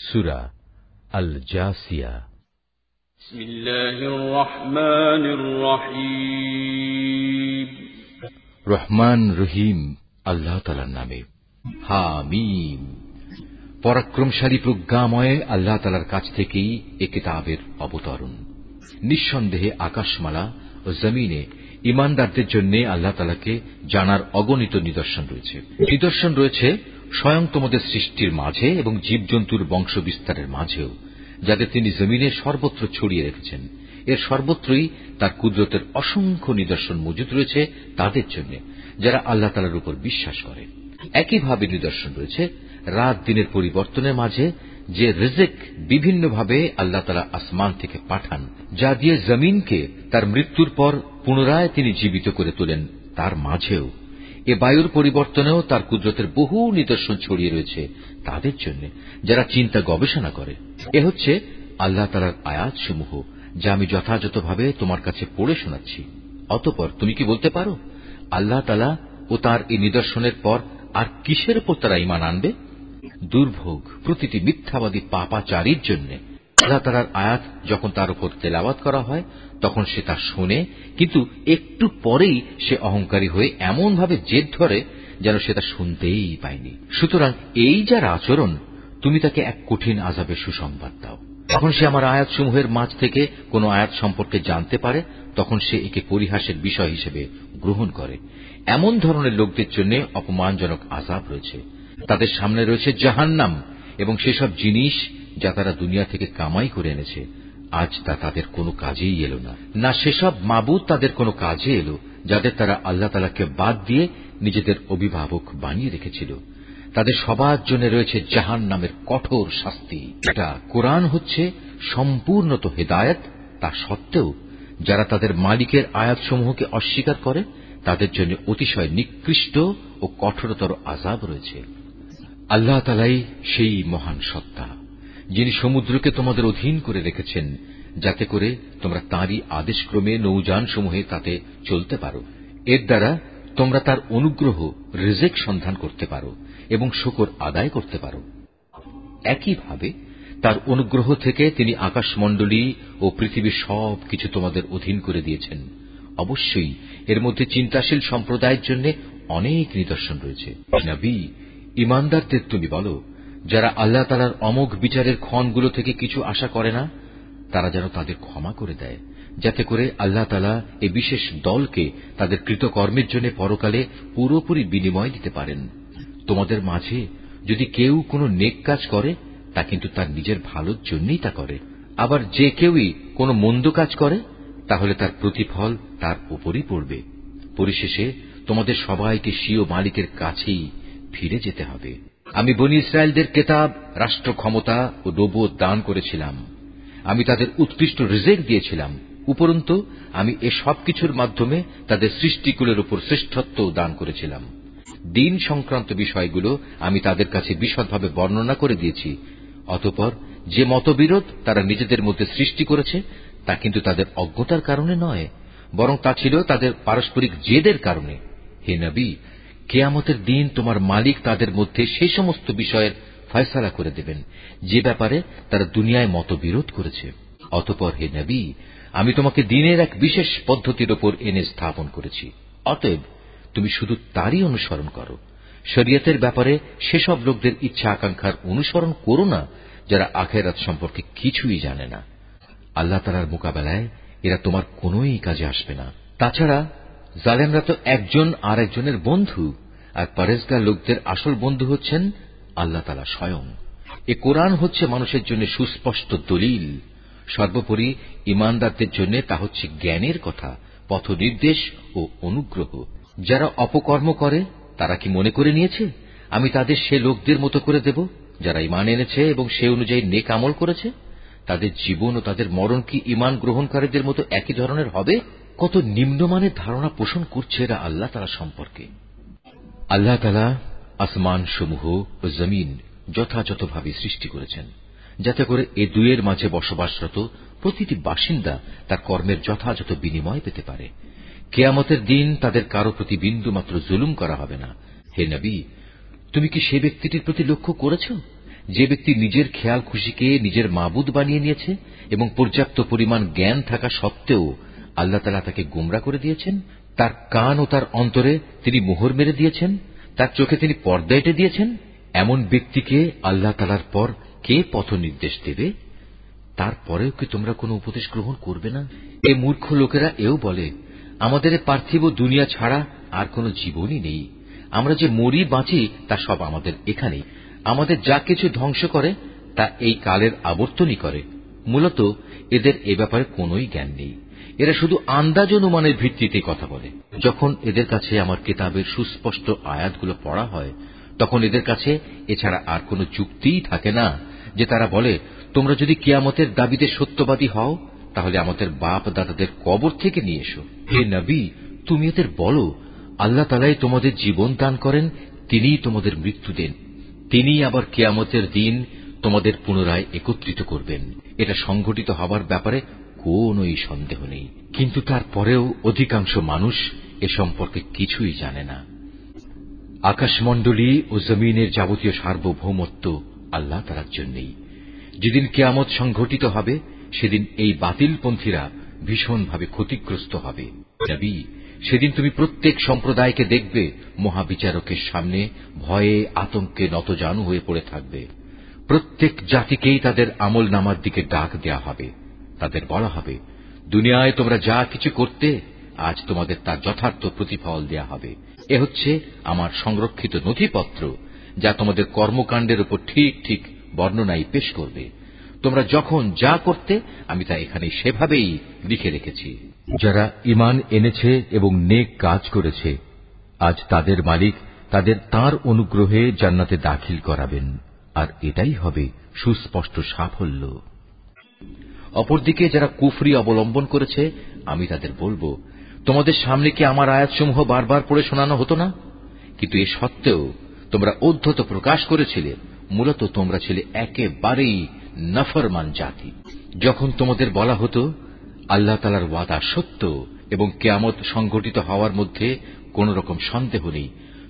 সুরা আল জাসিয়া রহমান রহিম। আল্লাহ তালার নামে। হামিম। পরাক্রমশালী প্রজ্ঞাময় আল্লাহ তালার কাছ থেকেই এ কিতাবের অবতরণ। নিঃসন্দেহে আকাশমালা ও জমিনে ইমানদারদের জন্য আল্লাহ তালাকে জানার অগণিত নিদর্শন রয়েছে। নিদর্শন রয়েছে স্বয়ং তোমাদের সৃষ্টির মাঝে এবং জীবজন্তুর বংশ বিস্তারের মাঝেও যাদের তিনি জমিনে সর্বত্র ছড়িয়ে রেখেছেন। এর সর্বত্রই তার কুদরতের অসংখ্য নিদর্শন মজুদ রয়েছে তাদের জন্য, যারা আল্লাহ তালার উপর বিশ্বাস করে। একইভাবে নিদর্শন রয়েছে রাত দিনের পরিবর্তনের মাঝে, যে রেজেক বিভিন্নভাবে আল্লাহ তালা আসমান থেকে পাঠান, যা দিয়ে জমিনকে তার মৃত্যুর পর পুনরায় তিনি জীবিত করে তোলেন, তার মাঝেও। এ বায়ুর পরিবর্তনেও তার কুদরতের বহু নিদর্শন ছড়িয়ে রয়েছে তাদের জন্য, যারা চিন্তা গবেষণা করে। এ হচ্ছে আল্লাহ তালার আয়াত সমূহ যা আমি যথাযথভাবে তোমার কাছে পড়ে শোনাচ্ছি। অতপর, তুমি কি বলতে পারো, আল্লাহ তালা ও তার এই নিদর্শনের পর আর কিসের উপর তারা ইমান আনবে? দুর্ভোগ, প্রতিটি মিথ্যাবাদী পাপাচারীর জন্য আল্লাহ তালার আয়াত যখন তার উপর তেলাওয়াত করা হয়, তখন সে তা শোনে, কিন্তু একটু পরেই সে অহংকারী হয়ে এমনভাবে জেদ ধরে যেন সে তা শুনতেই পায়নি। সুতরাং এই যার আচরণ, তুমি তাকে এক কঠিন আজাবে সুসংবাদ দাও। যখন সে আমার আয়াতসমূহের মাঝ থেকে কোনো আয়াত সম্পর্কে জানতে পারে, তখন সে একে পরিহাসের বিষয় হিসেবে গ্রহণ করে। এমন ধরনের লোকদের জন্য অপমানজনক আজাব রয়েছে। তাদের সামনে রয়েছে জাহান্নাম এবং সেসব জিনিস যা তারা দুনিয়া থেকে কামাই করে এনেছে, আজ তা তাদের কোনো কাজেই এলো না। না সেসব মাবুদ তাদের কোনো কাজে এলো, যাদের তারা আল্লাহ তালাকে বাদ দিয়ে নিজেদের অভিভাবক বানিয়ে রেখেছিল। তাদের সবার জন্য রয়েছে জাহান নামের কঠোর শাস্তি। এটা কোরআন হচ্ছে সম্পূর্ণত হেদায়ত, তা সত্ত্বেও যারা তাদের মালিকের আয়াতসমূহকে অস্বীকার করে, তাদের জন্য অতিশয় নিকৃষ্ট ও কঠোরতর আজাব রয়েছে। আল্লাহ তালাই সেই মহান সত্তা। যিনি সমুদ্রকে তোমাদের অধীন করে রেখেছেন, যাতে করে তোমরা তাঁরই আদেশক্রমে নৌযান সমূহে তাতে চলতে পারো। এর দ্বারা তোমরা তার অনুগ্রহ রিজেক সন্ধান করতে পারো এবং শকর আদায় করতে পারো। একইভাবে তার অনুগ্রহ থেকে তিনি আকাশমণ্ডলী ও পৃথিবীর সব কিছু তোমাদের অধীন করে দিয়েছেন। অবশ্যই এর মধ্যে চিন্তাশীল সম্প্রদায়ের জন্য অনেক নিদর্শন রয়েছে। ইমানদারদের তুমি বলো যারা আল্লাহ তালার অমোঘ বিচারের ক্ষণগুলো থেকে কিছু আশা করে না, তারা যেন তাদের ক্ষমা করে দেয়, যাতে করে আল্লাহ তালা এ বিশেষ দলকে তাদের কৃতকর্মের জন্য পরকালে পুরোপুরি বিনিময় দিতে পারেন। তোমাদের মাঝে যদি কেউ কোনো নেক কাজ করে, তা কিন্তু তার নিজের ভালোর জন্যই তা করে। আবার যে কেউই কোনো মন্দ কাজ করে, তাহলে তার প্রতিফল তার উপরই পড়বে। পরিশেষে তোমাদের সবাইকে স্বীয় মালিকের কাছেই ফিরে যেতে হবে। আমি বনি ইসরায়েলদের কেতাব রাষ্ট্র ক্ষমতা ও নবুয় দান করেছিলাম। আমি তাদের উৎকৃষ্ট রিজেক দিয়েছিলাম। উপরন্তু, আমি এ সব কিছুর মাধ্যমে তাদের সৃষ্টিকুলের উপর শ্রেষ্ঠত্ব দান করেছিলাম। দিন সংক্রান্ত বিষয়গুলো আমি তাদের কাছে বিশদভাবে বর্ণনা করে দিয়েছি। অতপর, যে মতবিরোধ তারা নিজেদের মধ্যে সৃষ্টি করেছে, তা কিন্তু তাদের অজ্ঞতার কারণে নয়, বরং তা ছিল তাদের পারস্পরিক জেদের কারণে। হে নবী কেয়ামতের দিন তোমার মালিক তাদের মধ্যে সেই সমস্ত বিষয়ের ফয়সালা করে দেবেন। যে ব্যাপারে তারা দুনিয়ায় মতবিরোধ করেছে। অতপর হে নবী, আমি তোমাকে দিনের এক বিশেষ পদ্ধতির ওপর এনে স্থাপন করেছি। অতএব তুমি শুধু তারই অনুসরণ করো। শরীয়তের ব্যাপারে সেসব লোকদের ইচ্ছা আকাঙ্ক্ষার অনুসরণ করো না, যারা আখেরাত সম্পর্কে কিছুই জানে না। আল্লাহ তালার মোকাবেলায় এরা তোমার কোনোই কাজে আসবে না। তাছাড়া জালেমরা তো একজন আর একজনের বন্ধু, আর পরেজগার লোকদের আসল বন্ধু হচ্ছেন আল্লাহ তালা স্বয়ং। এ কোরআন হচ্ছে মানুষের জন্য সুস্পষ্ট দলিল। সর্বোপরি ইমানদারদের জন্য তা হচ্ছে জ্ঞানের কথা পথ নির্দেশ ও অনুগ্রহ। যারা অপকর্ম করে, তারা কি মনে করে নিয়েছে, আমি তাদের সে লোকদের মতো করে দেব, যারা ইমান এনেছে এবং সে অনুযায়ী নেক আমল করেছে? তাদের জীবন ও তাদের মরণ কি ইমান গ্রহণকারীদের মতো একই ধরনের হবে? কত নিম্নমানের ধারণা পোষণ করছে এরা আল্লাহ তালা সম্পর্কে। আল্লাহ তালা আসমান সমূহ ও জমিন যথাযথভাবে সৃষ্টি করেছেন, যাতে করে এ দুয়ের মাঝে বসবাসরত প্রতিটি বাসিন্দা তার কর্মের যথাযথ বিনিময় পেতে পারে। কেয়ামতের দিন তাদের কারও প্রতি বিন্দু মাত্র জুলুম করা হবে না। হে নবী, তুমি কি সে ব্যক্তিটির প্রতি লক্ষ্য করেছ? যে ব্যক্তি নিজের খেয়াল খুশিকে নিজের মাবুদ বানিয়ে নিয়েছে এবং পর্যাপ্ত পরিমাণ জ্ঞান থাকা সত্ত্বেও আল্লাহ তালা তাকে গুমরা করে দিয়েছেন, তার কান ও তার অন্তরে তিনি মোহর মেরে দিয়েছেন, তার চোখে তিনি পর্দা এটে দিয়েছেন, এমন ব্যক্তিকে আল্লাহ তালার পর কে পথ নির্দেশ দেবে? তারপরেও কি তোমরা কোনো উপদেশ গ্রহণ করবে না? এ মূর্খ লোকেরা এও বলে, আমাদের পার্থিব দুনিয়া ছাড়া আর কোনো জীবনই নেই। আমরা যে মরি বাঁচি, তা সব আমাদের এখানেই। আমাদের যা কিছু ধ্বংস করে, তা এই কালের আবর্তনই করে। মূলত এদের এ ব্যাপারে কোনোই জ্ঞান নেই। এরা শুধু আন্দাজ অনুমানের ভিত্তিতে কথা বলে। যখন এদের কাছে আমার কিতাবের সুস্পষ্ট আয়াতগুলো পড়া হয়, তখন এদের কাছে এছাড়া আর কোনো যুক্তিই থাকে না যে তারা বলে, তোমরা যদি কিয়ামতের দাবিতে সত্যবাদী হও, তাহলে আমাদের বাপ দাদাদের কবর থেকে নিয়ে এসো। হে নবী, তুমি এদের বলো, আল্লাহ তালাই তোমাদের জীবন দান করেন, তিনিই তোমাদের মৃত্যু দেন। তিনি আবার কেয়ামতের দিন তোমাদের পুনরায় একত্রিত করবেন। এটা সংঘটিত হবার ব্যাপারে কোনই সন্দেহ নেই। কিন্তু তারপরেও অধিকাংশ মানুষ এ সম্পর্কে কিছুই জানে না। আকাশমণ্ডলী ও জমিনের যাবতীয় সার্বভৌমত্ব আল্লাহ তালার জন্যই। যেদিন কেয়ামত সংঘটিত হবে, সেদিন এই বাতিলপন্থীরা ভীষণভাবে ক্ষতিগ্রস্ত হবে। সেদিন তুমি প্রত্যেক সম্প্রদায়কে দেখবে, মহাবিচারকের সামনে ভয়ে আতঙ্কে নতজানু হয়ে পড়ে থাকবে। প্রত্যেক জাতিকেই তাদের আমল নামার দিকে ডাক দেয়া হবে। তাদের বলা হবে, দুনিয়ায় তোমরা যা কিছু করতে, আজ তোমাদের তার যথার্থ প্রতিফল দেয়া হবে। এ হচ্ছে আমার সংরক্ষিত নথিপত্র, যা তোমাদের কর্মকাণ্ডের উপর ঠিক ঠিক বর্ণনাই পেশ করবে। তোমরা যখন যা করতে, আমি তা এখানে সেভাবেই লিখে রেখেছি। যারা ইমান এনেছে এবং নেক কাজ করেছে, আজ তাদের মালিক তাদের তার অনুগ্রহে জান্নাতে দাখিল করাবেন। আর এটাই হবে সুস্পষ্ট সাফল্য। অপরদিকে যারা কুফরি অবলম্বন করেছে, আমি তাদের বলব, তোমাদের সামনে কি আমার আয়াতসমূহ বারবার পড়ে শোনানো হতো না? কিন্তু এ সত্ত্বেও তোমরা অধ্যত প্রকাশ করেছিলে, মূলত তোমরা ছিলে একেবারেই নফরমান জাতি। যখন তোমাদের বলা হতো, আল্লাহ তালার ওয়াদা সত্য এবং কেয়ামত সংঘটিত হওয়ার মধ্যে কোন রকম সন্দেহ নেই,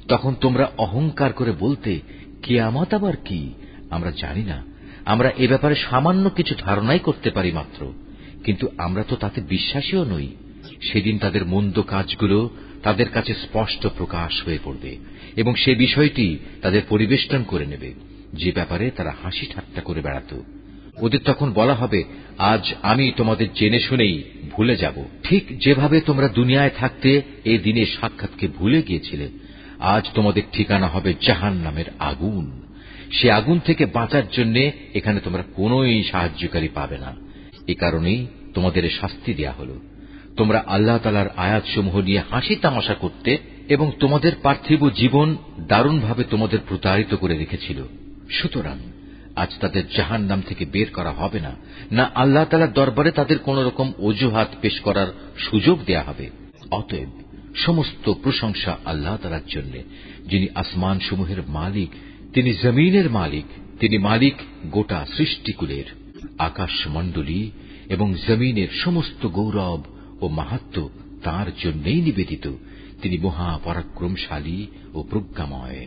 তখন তোমরা অহংকার করে বলতে, কেয়ামত আবার কি? আমরা জানি না। আমরা এ ব্যাপারে সামান্য কিছু ধারণাই করতে পারি মাত্র। কিন্তু আমরা তো তাতে বিশ্বাসীও নই। সেদিন তাদের মন্দ কাজগুলো তাদের কাছে স্পষ্ট প্রকাশ হয়ে পড়বে এবং সে বিষয়টি তাদের পরিবেষ্টন করে নেবে। যে ব্যাপারে তারা হাসি ঠাট্টা করে বেড়াত। ওদের তখন বলা হবে, আজ আমি তোমাদের জেনে শুনেই ভুলে যাব। ঠিক যেভাবে তোমরা দুনিয়ায় থাকতে এই দিনের সাক্ষাৎকে ভুলে গিয়েছিলে, আজ তোমাদের ঠিকানা হবে জাহান নামের আগুন। সে আগুন থেকে বাঁচার জন্য এখানে তোমরা কোনই সাহায্যকারী পাবে না। এ কারণেই তোমাদের শাস্তি দেয়া হল। তোমরা আল্লাহ তালার আয়াতসমূহ নিয়ে হাসি তামাশা করতে এবং তোমাদের পার্থিব জীবন দারুণভাবে তোমাদের প্রতারিত করে রেখেছিল। সুতরাং আজ তাদের জাহান নাম থেকে বের করা হবে না। না আল্লাহ তালার দরবারে তাদের কোন রকম অজুহাত পেশ করার সুযোগ দেয়া হবে। অতএব সমস্ত প্রশংসা আল্লাহ তালার জন্য, যিনি আসমান সমূহের মালিক তিনি জমিনের মালিক, তিনি মালিক গোটা সৃষ্টিকুলের, আকাশমণ্ডলী এবং জমিনের সমস্ত গৌরব ও মাহাত্ম তার জন্যই নিবেদিত। তিনি মহাপরাক্রমশালী ও প্রজ্ঞাময়।